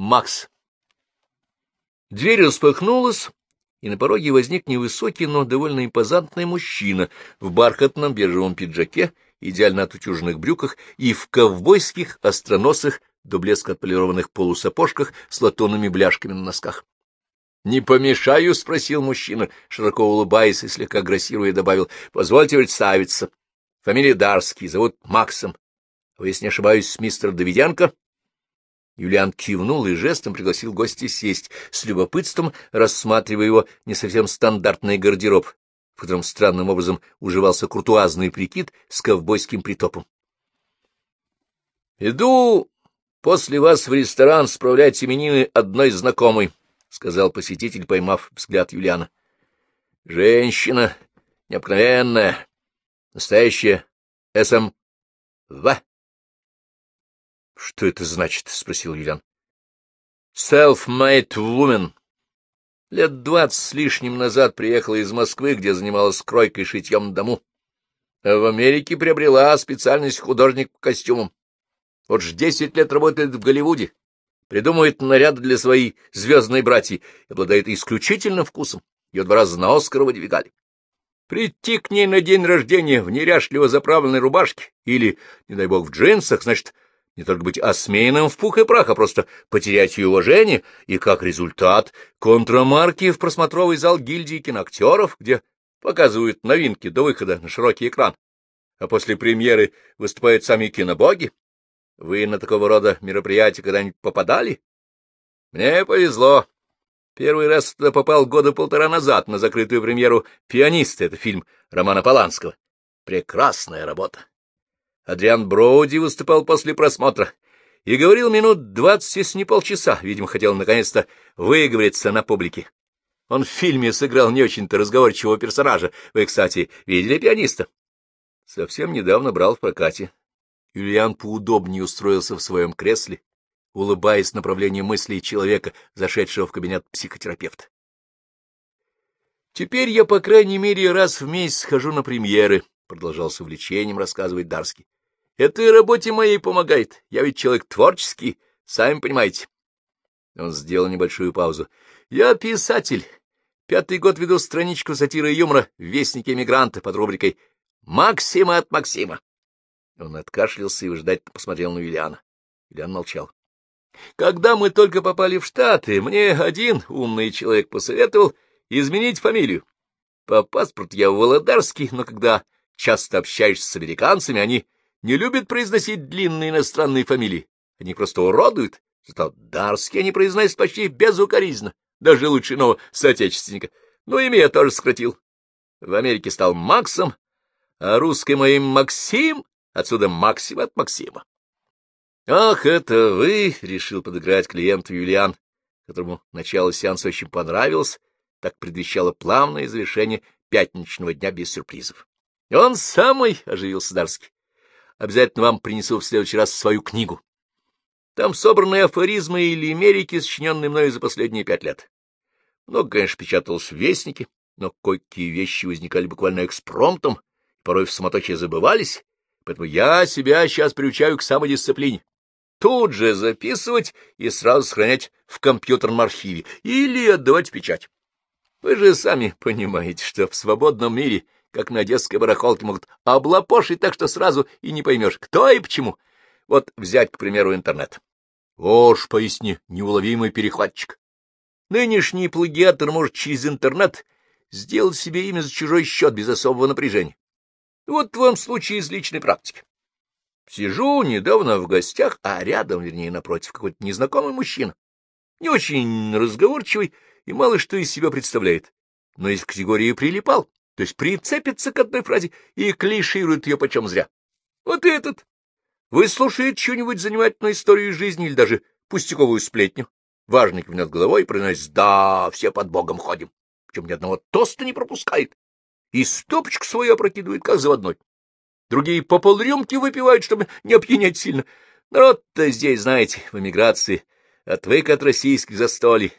Макс. Дверь распахнулась, и на пороге возник невысокий, но довольно импозантный мужчина в бархатном бежевом пиджаке, идеально отутюженных брюках и в ковбойских остроносых до блеска отполированных полусапожках с латунными бляшками на носках. — Не помешаю? — спросил мужчина, широко улыбаясь и слегка грассируя добавил. — Позвольте представиться. Фамилия Дарский, зовут Максом. Вы, если не ошибаюсь, мистер Давиденко? Юлиан кивнул и жестом пригласил гостя сесть, с любопытством рассматривая его не совсем стандартный гардероб, в котором странным образом уживался куртуазный прикид с ковбойским притопом. — Иду после вас в ресторан справлять именины одной знакомой, — сказал посетитель, поймав взгляд Юлиана. — Женщина необыкновенная, настоящая СМВ. — Что это значит? — спросил Юлиан. — Self-made woman. Лет двадцать с лишним назад приехала из Москвы, где занималась кройкой и шитьем на дому. А в Америке приобрела специальность художник по костюмам. Вот ж десять лет работает в Голливуде, придумывает наряды для своей звездной братьи и обладает исключительным вкусом. Ее два раза на Оскар выдвигали. Прийти к ней на день рождения в неряшливо заправленной рубашке или, не дай бог, в джинсах, значит, не только быть осмеянным в пух и прах, а просто потерять ее уважение, и как результат контрамарки в просмотровый зал гильдии киноактеров, где показывают новинки до выхода на широкий экран, а после премьеры выступают сами кинобоги. Вы на такого рода мероприятия когда-нибудь попадали? Мне повезло. Первый раз туда попал года полтора назад на закрытую премьеру «Пианиста» — это фильм Романа Поланского. Прекрасная работа. Адриан Броуди выступал после просмотра и говорил минут двадцать, если не полчаса. Видимо, хотел наконец-то выговориться на публике. Он в фильме сыграл не очень-то разговорчивого персонажа. Вы, кстати, видели пианиста? Совсем недавно брал в прокате. Юлиан поудобнее устроился в своем кресле, улыбаясь направлению мыслей человека, зашедшего в кабинет психотерапевта. «Теперь я, по крайней мере, раз в месяц хожу на премьеры», — продолжал с увлечением рассказывать Дарский. Это и работе моей помогает. Я ведь человек творческий, сами понимаете. Он сделал небольшую паузу. Я писатель. Пятый год веду страничку сатиры и юмора в Вестнике эмигранта под рубрикой «Максима от Максима». Он откашлялся и выждательно посмотрел на Юлиана. Юлиан молчал. Когда мы только попали в Штаты, мне один умный человек посоветовал изменить фамилию. По паспорту я Володарский, но когда часто общаешься с американцами, они не любят произносить длинные иностранные фамилии. Они просто уродуют. Зато Дарский они произносят почти безукоризненно, даже лучше иного соотечественника. Ну, имя я тоже сократил. В Америке стал Максом, а русский моим Максим, отсюда Максим от Максима. — Ах, это вы! — решил подыграть клиенту Юлиан, которому начало сеанса очень понравилось, так предвещало плавное завершение пятничного дня без сюрпризов. — Он самый! — оживился Дарский. Обязательно вам принесу в следующий раз свою книгу. Там собраны афоризмы и лимерики, сочиненные мною за последние пять лет. Много, конечно, печаталось в Вестнике, но кое-какие вещи возникали буквально экспромтом, порой в суматохе забывались, поэтому я себя сейчас приучаю к самодисциплине. Тут же записывать и сразу сохранять в компьютерном архиве или отдавать печать. Вы же сами понимаете, что в свободном мире как на детской барахолке могут облапошить так, что сразу и не поймешь, кто и почему. Вот взять, к примеру, интернет. Ож, поясни, неуловимый перехватчик. Нынешний плагиатор может через интернет сделать себе имя за чужой счет без особого напряжения. Вот вам случай из личной практики. Сижу недавно в гостях, а рядом, вернее, напротив, какой-то незнакомый мужчина. Не очень разговорчивый и мало что из себя представляет, но из категории прилипал то есть прицепится к одной фразе и клиширует ее почем зря. Вот этот. Выслушает что-нибудь занимательную историю жизни или даже пустяковую сплетню. Важный кивнет головой и произносит «Да, все под Богом ходим». Причем ни одного тоста не пропускает. И стопочку свою опрокидывает, как заводной. Другие по полрюмки выпивают, чтобы не опьянять сильно. Народ-то здесь, знаете, в эмиграции, отвык от российских застолий.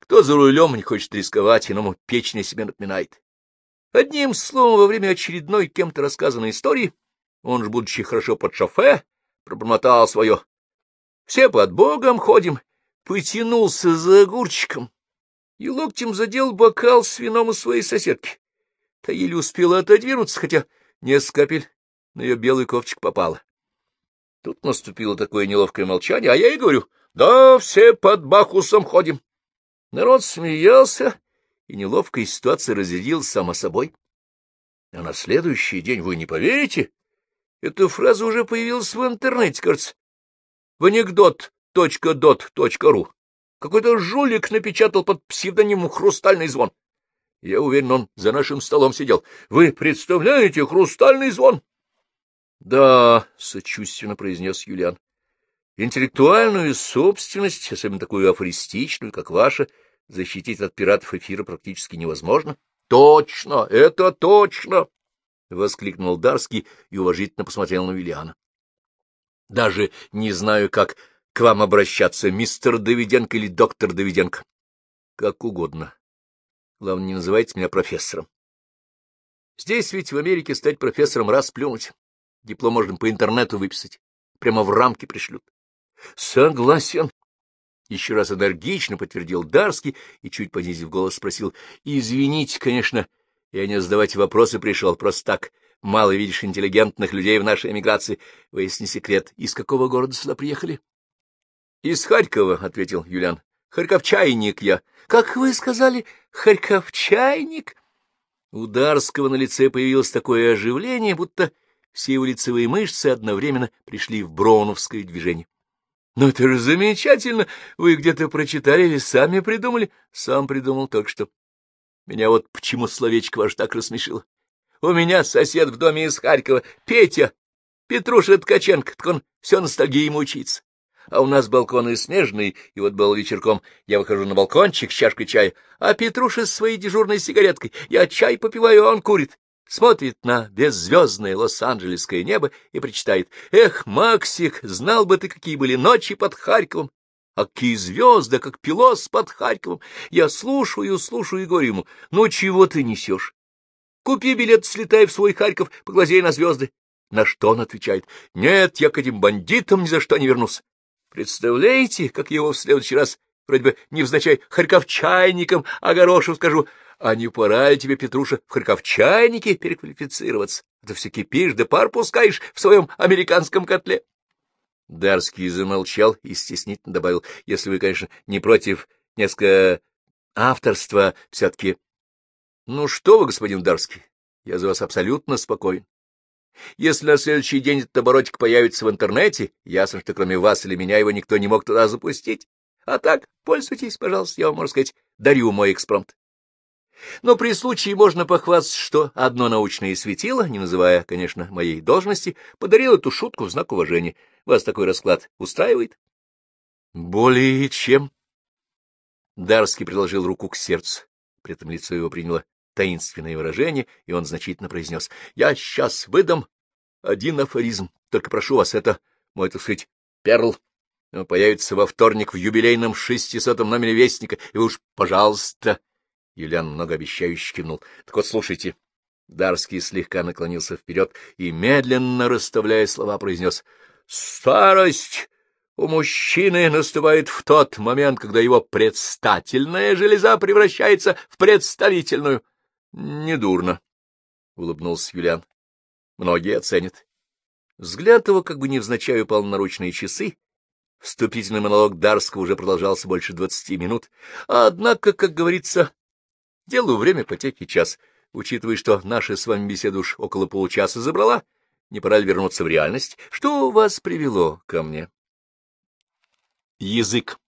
Кто за рулем не хочет рисковать, иному печень себе напоминает. Одним словом, во время очередной кем-то рассказанной истории, он же, будучи хорошо под шофе, пробормотал свое. Все под Богом ходим, потянулся за огурчиком и локтем задел бокал с вином у своей соседки. Та еле успела отодвинуться, хотя несколько капель на ее белый ковчик попало. Тут наступило такое неловкое молчание, а я ей говорю, да, все под Бахусом ходим. Народ смеялся, и неловкая ситуация разрядилась само собой. А на следующий день, вы не поверите, эта фраза уже появилась в интернете, кажется, в анекдот.дот.ру. Какой-то жулик напечатал под псевдонимом «Хрустальный звон». Я уверен, он за нашим столом сидел. Вы представляете, «Хрустальный звон»? — Да, — сочувственно произнес Юлиан. — Интеллектуальную собственность, особенно такую афористичную, как ваша, защитить от пиратов эфира практически невозможно. — Точно, это точно! — воскликнул Дарский и уважительно посмотрел на Юлиана. — Даже не знаю, как к вам обращаться, мистер Давиденко или доктор Давиденко. — Как угодно. Главное, не называйте меня профессором. Здесь ведь в Америке стать профессором раз плюнуть. Диплом можно по интернету выписать. Прямо в рамки пришлют. — Согласен. Еще раз энергично подтвердил Дарский и, чуть понизив голос, спросил. — Извините, конечно, я не задавать вопросы пришел, просто так. Мало видишь интеллигентных людей в нашей эмиграции. Выясни секрет. Из какого города сюда приехали? — Из Харькова, — ответил Юлиан. — Харьковчайник я. — Как вы сказали, Харьковчайник? У Дарского на лице появилось такое оживление, будто все его лицевые мышцы одновременно пришли в броуновское движение. — Ну, это же замечательно! Вы где-то прочитали или сами придумали? — Сам придумал только что. Меня вот почему словечко ваш так рассмешило. У меня сосед в доме из Харькова, Петя, Петруша Ткаченко, так он все ностальгией мучится. А у нас балконы смежные, и вот был вечерком, я выхожу на балкончик с чашкой чая, а Петруша с своей дежурной сигареткой, я чай попиваю, а он курит смотрит на беззвездное лос-анджелесское небо и причитает «Эх, Максик, знал бы ты, какие были ночи под Харьковом! А какие звезды, как пилос под Харьковом! Я слушаю, слушаю и говорю ему, ну чего ты несешь? Купи билет, слетай в свой Харьков, поглазей на звезды. На что он отвечает? Нет, я к этим бандитам ни за что не вернусь. Представляете, как его в следующий раз, вроде бы невзначай, харьковчайником огорошу скажу, а не пора ли тебе, Петруша, в харьковчайнике переквалифицироваться? А ты все кипишь, да пар пускаешь в своем американском котле. Дарский замолчал и стеснительно добавил, если вы, конечно, не против несколько авторства все-таки. Ну что вы, господин Дарский, я за вас абсолютно спокоен. Если на следующий день этот оборотик появится в интернете, ясно, что кроме вас или меня его никто не мог туда запустить. А так, пользуйтесь, пожалуйста, я вам, можно сказать, дарю мой экспромт. Но при случае можно похвастаться, что одно научное светило, не называя, конечно, моей должности, подарил эту шутку в знак уважения. Вас такой расклад устраивает? — Более чем. Дарский приложил руку к сердцу. При этом лицо его приняло таинственное выражение, и он значительно произнес. — Я сейчас выдам один афоризм. Только прошу вас, это мой, так сказать, перл. Он появится во вторник в юбилейном шестисотом номере Вестника, и уж, пожалуйста, Юлиан многообещающе кивнул. — Так вот, слушайте. Дарский слегка наклонился вперед и, медленно расставляя слова, произнес. — Старость у мужчины наступает в тот момент, когда его предстательная железа превращается в представительную. — Недурно, — улыбнулся Юлиан. — Многие оценят. Взгляд его как бы невзначай упал на наручные часы. Вступительный монолог Дарского уже продолжался больше двадцати минут. Однако, как говорится, Делаю время потеки час. Учитывая, что наша с вами беседа уж около получаса забрала, не пора ли вернуться в реальность? Что вас привело ко мне? Язык.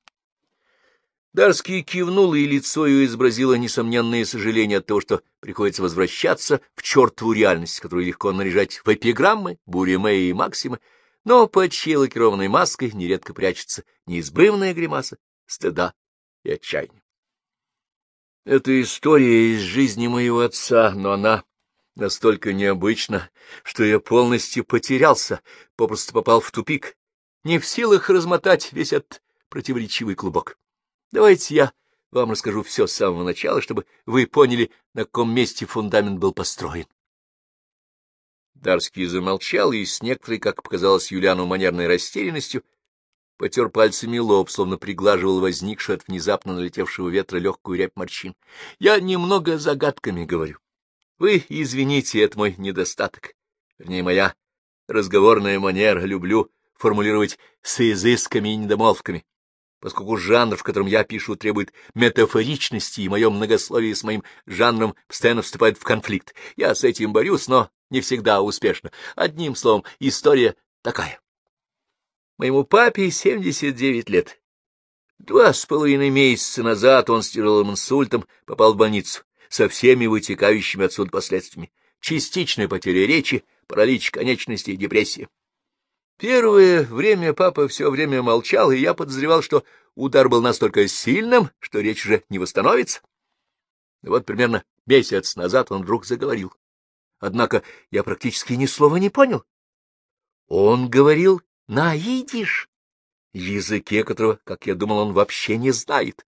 Дарский кивнул, и лицо ее изобразило несомненное сожаление от того, что приходится возвращаться в чертову реальность, которую легко наряжать в эпиграммы, буремеи и максимы, но под чьей лакированной маской нередко прячется неизбывная гримаса стыда и отчаяния. Это история из жизни моего отца, но она настолько необычна, что я полностью потерялся, попросту попал в тупик, не в силах размотать весь этот противоречивый клубок. Давайте я вам расскажу все с самого начала, чтобы вы поняли, на каком месте фундамент был построен. Дарский замолчал и с некоторой, как показалось Юлиану, манерной растерянностью потер пальцами лоб, словно приглаживал возникшую от внезапно налетевшего ветра легкую рябь морщин. — Я немного загадками говорю. Вы извините, это мой недостаток. Вернее, моя разговорная манера. Люблю формулировать с изысками и недомолвками поскольку жанр, в котором я пишу, требует метафоричности, и мое многословие с моим жанром постоянно вступает в конфликт. Я с этим борюсь, но не всегда успешно. Одним словом, история такая. Моему папе 79 лет. Два с половиной месяца назад он с тяжелым инсультом попал в больницу со всеми вытекающими отсюда последствиями. Частичная потеря речи, паралич конечностей, депрессия. Первое время папа все время молчал, и я подозревал, что удар был настолько сильным, что речь уже не восстановится. И вот примерно месяц назад он вдруг заговорил. Однако я практически ни слова не понял. Он говорил на идиш, языке которого, как я думал, он вообще не знает.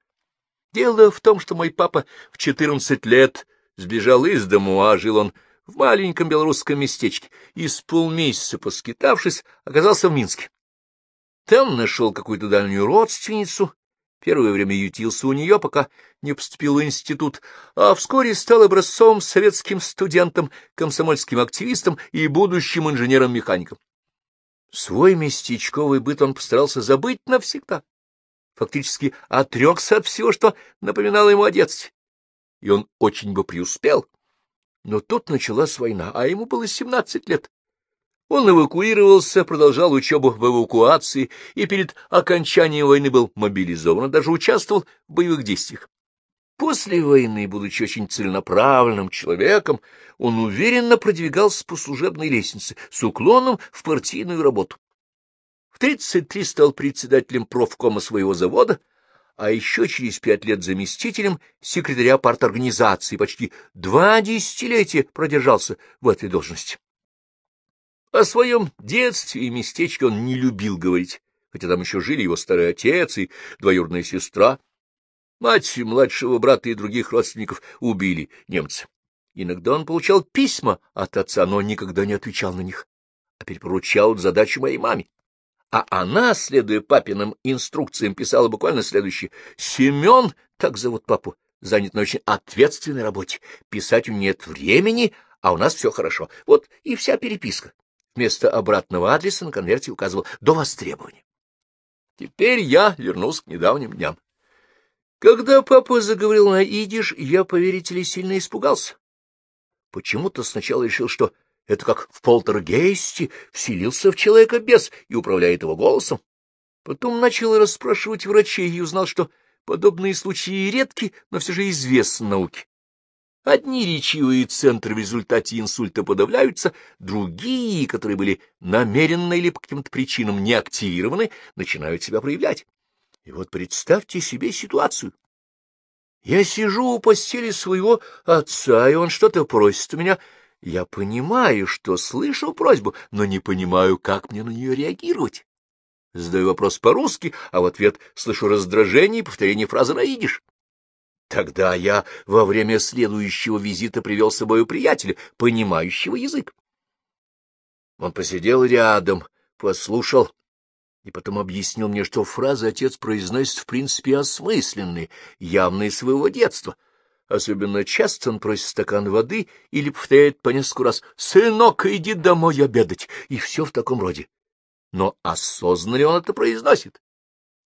Дело в том, что мой папа в четырнадцать лет сбежал из дому, а жил он в маленьком белорусском местечке и с полмесяца поскитавшись, оказался в Минске. Там нашел какую-то дальнюю родственницу, первое время ютился у нее, пока не поступил в институт, а вскоре стал образцовым советским студентом, комсомольским активистом и будущим инженером-механиком. Свой местечковый быт он постарался забыть навсегда, фактически отрекся от всего, что напоминало ему о детстве, и он очень бы преуспел, но тут началась война, а ему было семнадцать лет. Он эвакуировался, продолжал учебу в эвакуации и перед окончанием войны был мобилизован, даже участвовал в боевых действиях. После войны, будучи очень целенаправленным человеком, он уверенно продвигался по служебной лестнице с уклоном в партийную работу. В 33 стал председателем профкома своего завода, а еще через пять лет заместителем секретаря парторганизации, почти два десятилетия продержался в этой должности. О своем детстве и местечке он не любил говорить, хотя там еще жили его старый отец и двоюродная сестра. Мать младшего брата и других родственников убили немцы. Иногда он получал письма от отца, но никогда не отвечал на них, а перепоручал задачу моей маме а она, следуя папиным инструкциям, писала буквально следующее. «Семен, так зовут папу, занят на очень ответственной работе. Писать у него нет времени, а у нас все хорошо. Вот и вся переписка. Вместо обратного адреса на конверте указывал «до востребования». Теперь я вернулся к недавним дням. Когда папа заговорил на идиш, я, поверите ли, сильно испугался. Почему-то сначала решил, что это как в полтергейсте вселился в человека бес и управляет его голосом. Потом начал расспрашивать врачей и узнал, что подобные случаи редки, но все же известны науке. Одни речевые центры в результате инсульта подавляются, другие, которые были намеренно или по каким-то причинам не активированы, начинают себя проявлять. И вот представьте себе ситуацию. Я сижу у постели своего отца, и он что-то просит у меня, я понимаю, что слышу просьбу, но не понимаю, как мне на нее реагировать. Задаю вопрос по-русски, а в ответ слышу раздражение и повторение фразы на. Тогда я во время следующего визита привел с собой приятеля, понимающего язык. Он посидел рядом, послушал и потом объяснил мне, что фразы отец произносит в принципе осмысленные, явные своего детства — Особенно часто он просит стакан воды или повторяет по несколько раз «Сынок, иди домой обедать!» и все в таком роде. Но осознанно ли он это произносит?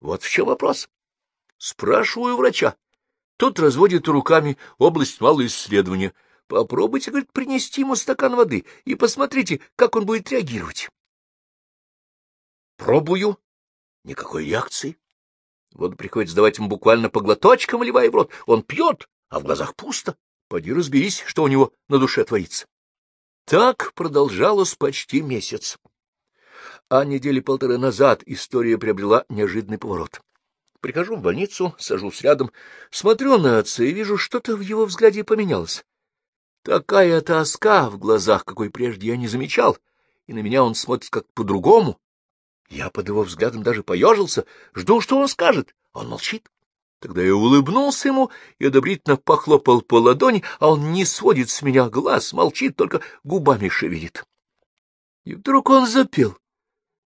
Вот в чем вопрос. Спрашиваю врача. Тот разводит руками область малого исследования. Попробуйте, говорит, принести ему стакан воды и посмотрите, как он будет реагировать. Пробую. Никакой реакции. Вот приходится давать ему буквально по глоточкам, вливая в рот. Он пьет, а в глазах пусто. Поди разберись, что у него на душе творится. Так продолжалось почти месяц. А недели полторы назад история приобрела неожиданный поворот. Прихожу в больницу, сажусь рядом, смотрю на отца и вижу, что-то в его взгляде поменялось. Такая тоска в глазах, какой прежде я не замечал, и на меня он смотрит как по-другому. Я под его взглядом даже поежился, жду, что он скажет, а он молчит. Тогда я улыбнулся ему и одобрительно похлопал по ладони, а он не сводит с меня глаз, молчит, только губами шевелит. И вдруг он запел.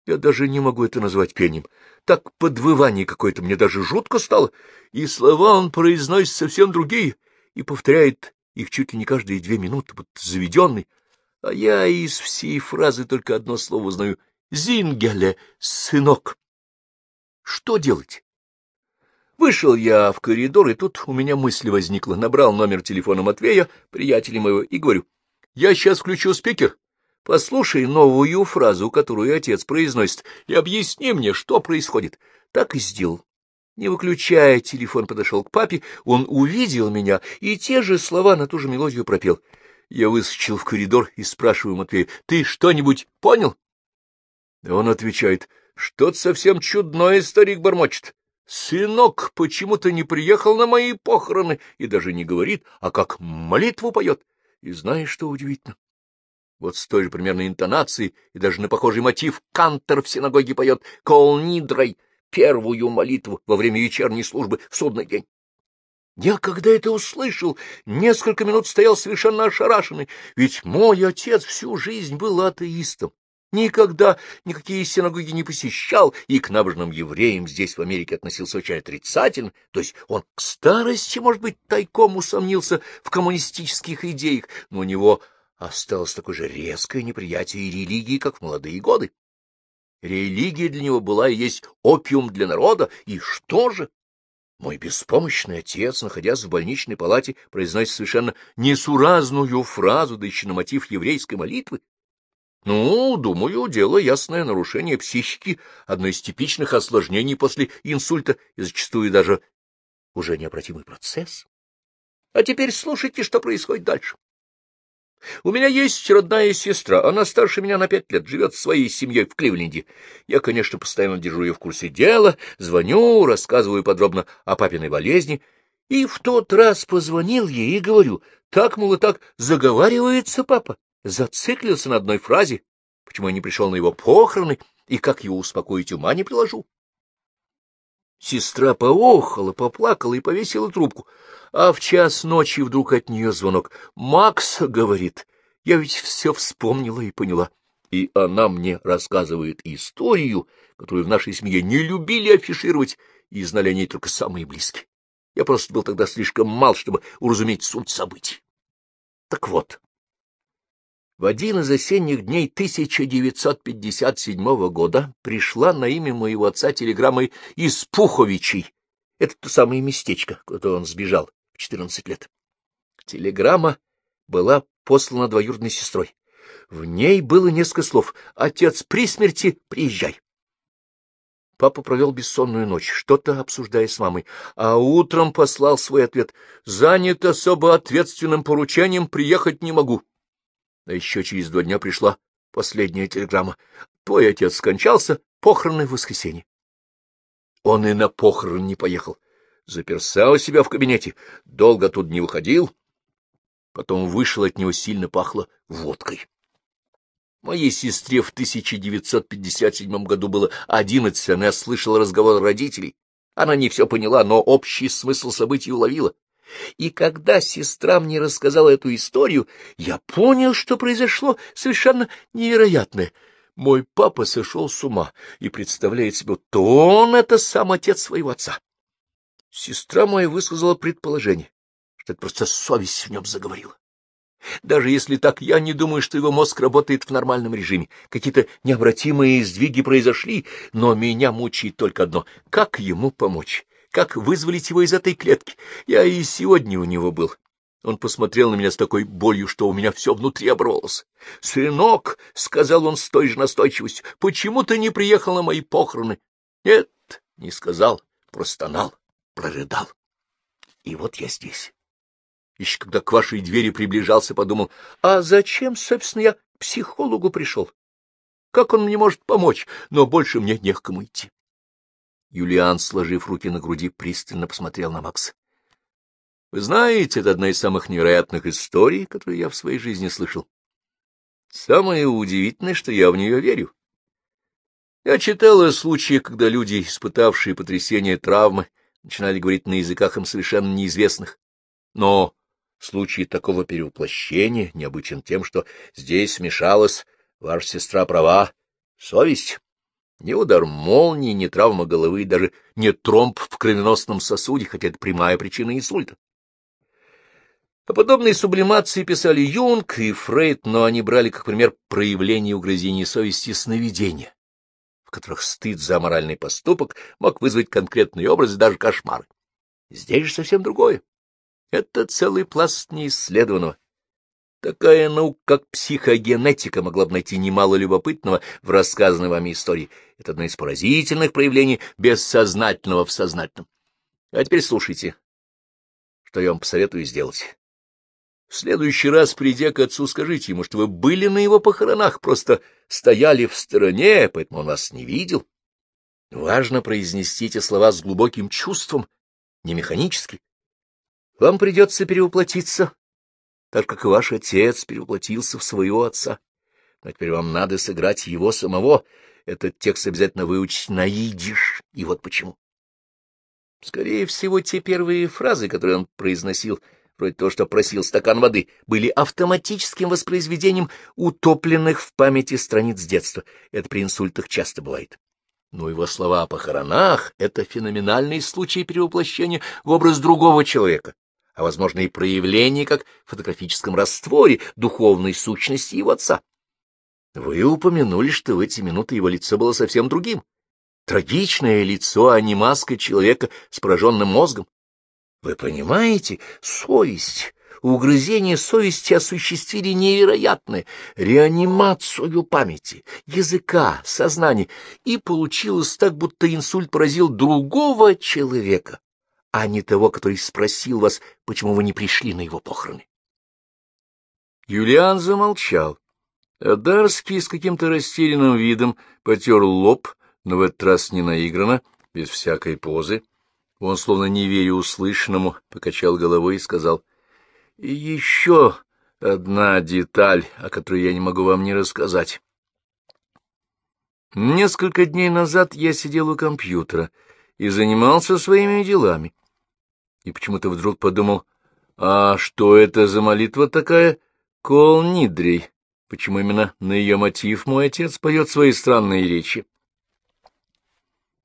Я даже не могу это назвать пением. Так подвывание какое-то, мне даже жутко стало, и слова он произносит совсем другие, и повторяет их чуть ли не каждые две минуты, будто заведенный, а я из всей фразы только одно слово знаю — «Зингеле, сынок». Что делать? Вышел я в коридор, и тут у меня мысль возникла. Набрал номер телефона Матвея, приятеля моего, и говорю, я сейчас включу спикер, послушай новую фразу, которую отец произносит, и объясни мне, что происходит. Так и сделал. Не выключая, телефон подошел к папе, он увидел меня и те же слова на ту же мелодию пропел. Я выскочил в коридор и спрашиваю Матвея, ты что-нибудь понял? Он отвечает, что-то совсем чудное старик бормочет. Сынок почему-то не приехал на мои похороны и даже не говорит, а как молитву поет. И знаешь, что удивительно? Вот с той же примерно интонацией и даже на похожий мотив Кантер в синагоге поет «Кол Нидрой» первую молитву во время вечерней службы в судный день. Я, когда это услышал, несколько минут стоял совершенно ошарашенный, ведь мой отец всю жизнь был атеистом, никогда никакие синагоги не посещал и к набожным евреям здесь, в Америке, относился очень отрицательно, то есть он к старости, может быть, тайком усомнился в коммунистических идеях, но у него осталось такое же резкое неприятие религии, как в молодые годы. Религия для него была и есть опиум для народа, и что же? Мой беспомощный отец, находясь в больничной палате, произносит совершенно несуразную фразу, да еще на мотив еврейской молитвы. Ну, думаю, дело ясное нарушение психики, одно из типичных осложнений после инсульта и зачастую даже уже необратимый процесс. А теперь слушайте, что происходит дальше. У меня есть родная сестра, она старше меня на пять лет, живет своей семьей в Кливленде. Я, конечно, постоянно держу ее в курсе дела, звоню, рассказываю подробно о папиной болезни, и в тот раз позвонил ей и говорю, так, мол, и так заговаривается папа, зациклился на одной фразе, почему я не пришел на его похороны, и как его успокоить ума не приложу. Сестра поохала, поплакала и повесила трубку. А в час ночи вдруг от нее звонок. «Макс, — говорит, — я ведь все вспомнила и поняла». И она мне рассказывает историю, которую в нашей семье не любили афишировать, и знали о ней только самые близкие. Я просто был тогда слишком мал, чтобы уразуметь суть событий. Так вот, в один из осенних дней 1957 года пришла на имя моего отца телеграмма из Пуховичей. Это то самое местечко, куда он сбежал в 14 лет. Телеграмма была послана двоюродной сестрой. В ней было несколько слов «Отец при смерти, приезжай». Папа провел бессонную ночь, что-то обсуждая с мамой, а утром послал свой ответ «Занят особо ответственным поручением, приехать не могу». А еще через два дня пришла последняя телеграмма. Твой отец скончался, похороны в воскресенье. Он и на похорон не поехал. Заперся у себя в кабинете, долго тут не выходил. Потом вышел, от него сильно пахло водкой. Моей сестре в 1957 году было одиннадцать, она слышала разговор родителей. Она не все поняла, но общий смысл событий уловила. И когда сестра мне рассказала эту историю, я понял, что произошло совершенно невероятное. Мой папа сошел с ума и представляет себе, то он — это сам отец своего отца. Сестра моя высказала предположение, что это просто совесть в нем заговорила. Даже если так, я не думаю, что его мозг работает в нормальном режиме. Какие-то необратимые сдвиги произошли, но меня мучает только одно — как ему помочь? Как вызволить его из этой клетки. Я и сегодня у него был. Он посмотрел на меня с такой болью, что у меня все внутри оборвалось. — Сынок, — сказал он с той же настойчивостью, — почему ты не приехал на мои похороны? — Нет, не сказал, простонал, прорыдал. И вот я здесь. Еще когда к вашей двери приближался, подумал, а зачем, собственно, я к психологу пришел? Как он мне может помочь? Но больше мне не к кому идти. Юлиан, сложив руки на груди, пристально посмотрел на Макса. — Вы знаете, это одна из самых невероятных историй, которые я в своей жизни слышал. Самое удивительное, что я в нее верю. Я читал о случаях, когда люди, испытавшие потрясение травмы, начинали говорить на языках им совершенно неизвестных. Но случай такого перевоплощения необычен тем, что здесь смешалась ваша сестра права, совесть. Ни удар молнии, ни травма головы, даже не тромб в кровеносном сосуде, хотя это прямая причина инсульта. О подобной сублимации писали Юнг и Фрейд, но они брали как пример проявление угрызений совести сновидения, в которых стыд за моральный поступок мог вызвать конкретные образы, даже кошмары. Здесь же совсем другое. Это целый пласт неисследованного. Такая наука, как психогенетика, могла бы найти немало любопытного в рассказанной вами истории. Это одно из поразительных проявлений бессознательного в сознательном. А теперь слушайте, что я вам посоветую сделать. В следующий раз, придя к отцу, скажите ему, что вы были на его похоронах, просто стояли в стороне, поэтому он вас не видел. Важно произнести эти слова с глубоким чувством, не механически. Вам придется перевоплотиться, так как и ваш отец перевоплотился в своего отца. Но теперь вам надо сыграть его самого. Этот текст обязательно выучить на идиш, и вот почему. Скорее всего, те первые фразы, которые он произносил, — вроде того, что просил стакан воды, были автоматическим воспроизведением утопленных в памяти страниц детства. Это при инсультах часто бывает. Но его слова о похоронах — это феноменальный случай перевоплощения в образ другого человека, а, возможно, и проявление, как в фотографическом растворе, духовной сущности его отца. Вы упомянули, что в эти минуты его лицо было совсем другим. Трагичное лицо, а не маска человека с пораженным мозгом. Вы понимаете, совесть, угрызение совести осуществили невероятное, реанимацию памяти, языка, сознания, и получилось так, будто инсульт поразил другого человека, а не того, который спросил вас, почему вы не пришли на его похороны. Юлиан замолчал. Адарский с каким-то растерянным видом потер лоб, но в этот раз не наигранно, без всякой позы. Он, словно не веря услышанному, покачал головой и сказал, — еще одна деталь, о которой я не могу вам не рассказать. Несколько дней назад я сидел у компьютера и занимался своими делами. И почему-то вдруг подумал, а что это за молитва такая? Кол. Почему именно на ее мотив мой отец поет свои странные речи?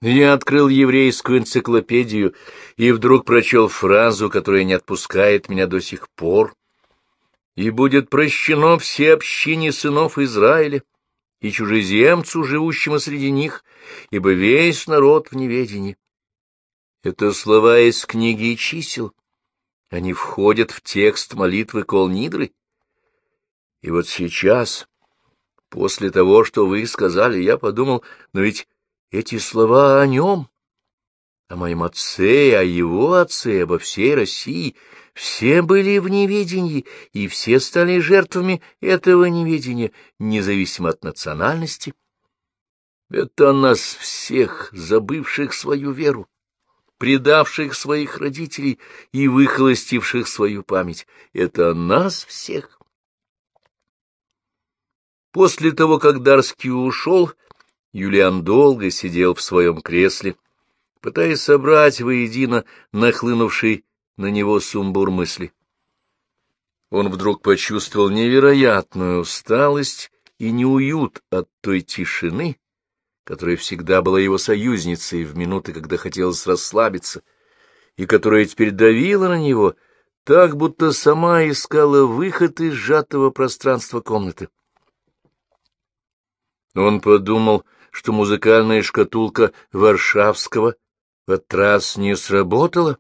Я открыл еврейскую энциклопедию и вдруг прочел фразу, которая не отпускает меня до сих пор. «И будет прощено все общине сынов Израиля и чужеземцу, живущему среди них, ибо весь народ в неведении». Это слова из книги чисел. Они входят в текст молитвы Колнидры. И вот сейчас, после того, что вы сказали, я подумал, но ведь эти слова о нем, о моем отце, о его отце, обо всей России, все были в неведении, и все стали жертвами этого неведения, независимо от национальности. Это нас всех, забывших свою веру, предавших своих родителей и выхолостивших свою память. Это нас всех. После того, как Дарский ушел, Юлиан долго сидел в своем кресле, пытаясь собрать воедино нахлынувший на него сумбур мысли. Он вдруг почувствовал невероятную усталость и неуют от той тишины, которая всегда была его союзницей в минуты, когда хотелось расслабиться, и которая теперь давила на него, так будто сама искала выход из сжатого пространства комнаты. Он подумал что музыкальная шкатулка Варшавского в этот раз не сработала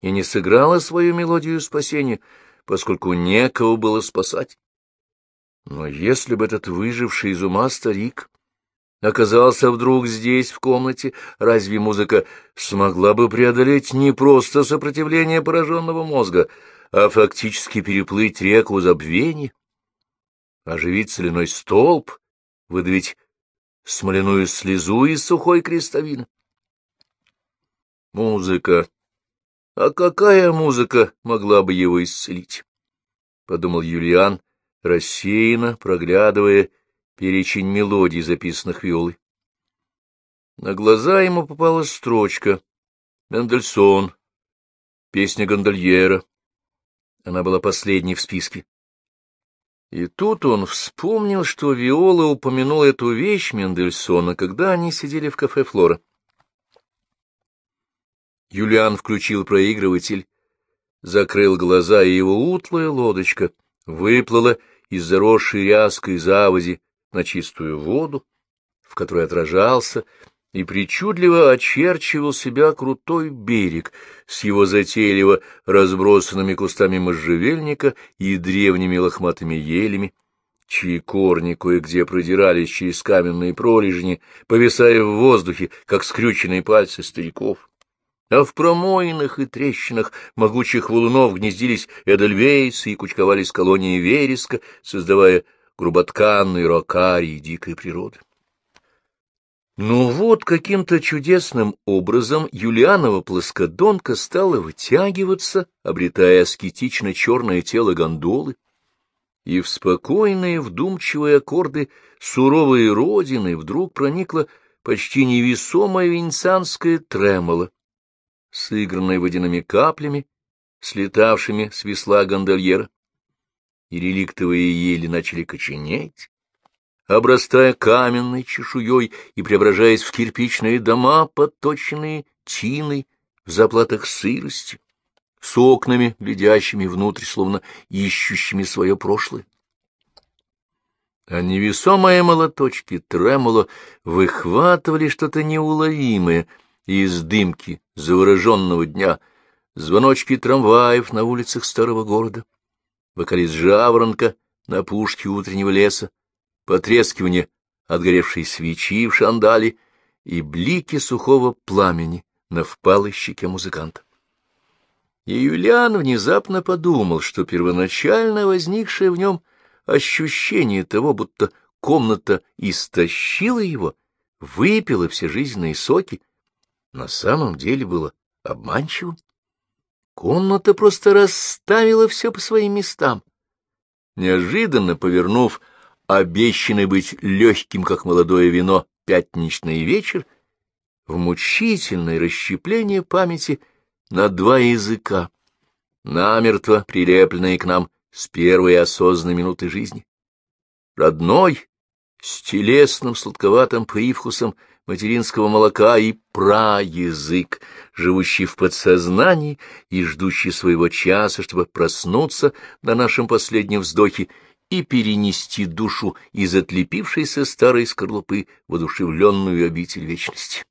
и не сыграла свою мелодию спасения, поскольку некого было спасать. Но если бы этот выживший из ума старик оказался вдруг здесь, в комнате, разве музыка смогла бы преодолеть не просто сопротивление пораженного мозга, а фактически переплыть реку забвения, оживить соляной столб, выдавить смоляную слезу из сухой крестовины. Музыка. А какая музыка могла бы его исцелить? — подумал Юлиан, рассеянно проглядывая перечень мелодий, записанных виолой. На глаза ему попала строчка «Мендельсон», песня гондольера. Она была последней в списке. И тут он вспомнил, что Виола упомянула эту вещь Мендельсона, когда они сидели в кафе «Флора». Юлиан включил проигрыватель, закрыл глаза, и его утлая лодочка выплыла из заросшей ряской заводи на чистую воду, в которой отражался и причудливо очерчивал себя крутой берег с его затейливо разбросанными кустами можжевельника и древними лохматыми елями, чьи корни кое-где продирались через каменные пролежни, повисая в воздухе, как скрюченные пальцы стариков. А в промоинах и трещинах могучих валунов гнездились эдельвейсы и кучковались колонии вереска, создавая груботканные рокарии дикой природы. Но вот каким-то чудесным образом Юлианова плоскодонка стала вытягиваться, обретая аскетично черное тело гондолы, и в спокойные вдумчивые аккорды суровой родины вдруг проникла почти невесомая венецианская тремоло, сыгранная водяными каплями, слетавшими с весла гондольера, и реликтовые ели начали коченеть, обрастая каменной чешуей и преображаясь в кирпичные дома, подточенные тиной в заплатах сырости, с окнами, глядящими внутрь, словно ищущими свое прошлое. А невесомые молоточки тремоло выхватывали что-то неуловимое из дымки завороженного дня, звоночки трамваев на улицах старого города, вокалист жаворонка на пушке утреннего леса, потрескивание отгоревшей свечи в шандале и блики сухого пламени на впалой щеке музыканта. И Юлиан внезапно подумал, что первоначально возникшее в нем ощущение того, будто комната истощила его, выпила все жизненные соки, на самом деле было обманчивым. Комната просто расставила все по своим местам. Неожиданно повернув обещанный быть легким, как молодое вино, пятничный вечер, в мучительное расщепление памяти на два языка, намертво прилепленные к нам с первой осознанной минуты жизни. Родной, с телесным сладковатым привкусом материнского молока и праязык, живущий в подсознании и ждущий своего часа, чтобы проснуться на нашем последнем вздохе и перенести душу из отлепившейся старой скорлупы в одушевленную обитель вечности.